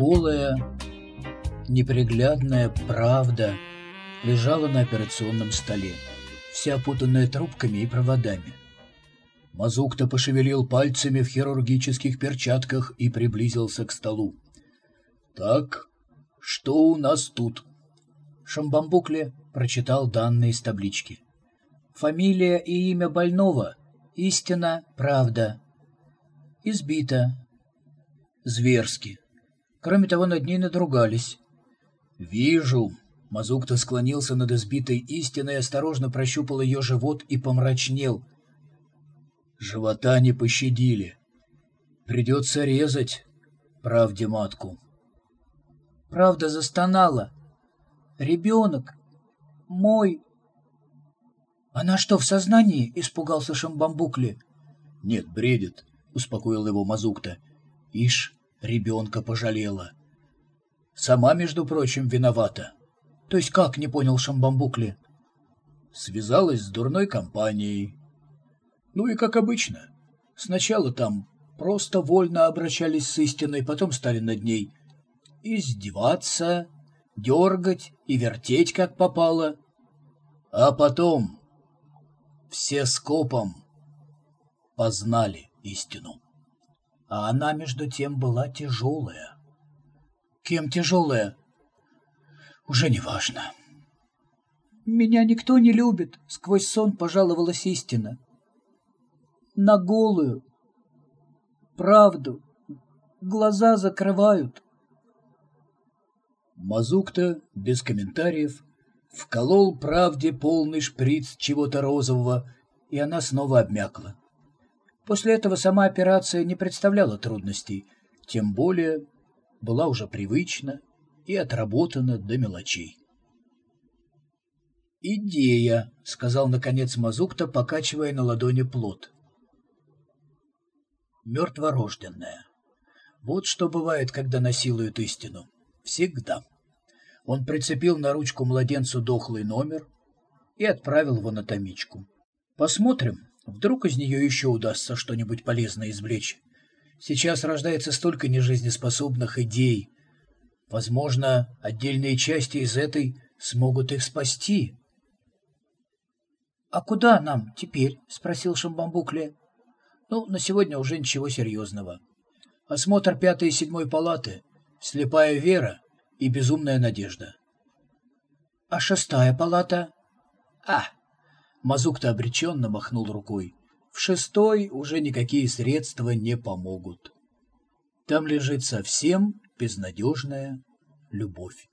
голая, неприглядная правда лежала на операционном столе, вся опутанная трубками и проводами. Мазукта пошевелил пальцами в хирургических перчатках и приблизился к столу. «Так, что у нас тут?» Шамбамбукле прочитал данные с таблички. «Фамилия и имя больного. Истина, правда. Избита. Зверски. Кроме того, над ней надругались. «Вижу». Мазукта склонился над избитой истиной, осторожно прощупал ее живот и помрачнел. «Живота не пощадили. Придется резать правде матку». Правда застонала. «Ребенок! Мой!» «Она что, в сознании?» — испугался Шамбамбукли. «Нет, бредит», — успокоил его Мазукта. «Ишь, Ребенка пожалела. Сама, между прочим, виновата. То есть как, не понял Шамбамбукли? Связалась с дурной компанией. Ну и как обычно. Сначала там просто вольно обращались с истиной, потом стали над ней издеваться, дергать и вертеть, как попало. А потом все скопом познали истину а она, между тем, была тяжелая. «Кем тяжелая?» «Уже не важно». «Меня никто не любит», — сквозь сон пожаловалась истина. «На голую, правду, глаза закрывают». Мазукто без комментариев, вколол правде полный шприц чего-то розового, и она снова обмякла. После этого сама операция не представляла трудностей, тем более была уже привычна и отработана до мелочей. «Идея», — сказал наконец Мазукта, покачивая на ладони плод. «Мертворожденная. Вот что бывает, когда насилуют истину. Всегда». Он прицепил на ручку младенцу дохлый номер и отправил в анатомичку. «Посмотрим, Вдруг из нее еще удастся что-нибудь полезное извлечь. Сейчас рождается столько нежизнеспособных идей. Возможно, отдельные части из этой смогут их спасти. — А куда нам теперь? — спросил Шамбамбукле. — Ну, на сегодня уже ничего серьезного. Осмотр пятой и седьмой палаты, слепая вера и безумная надежда. — А шестая палата? — А! Мазук-то обреченно махнул рукой. В шестой уже никакие средства не помогут. Там лежит совсем безнадежная любовь.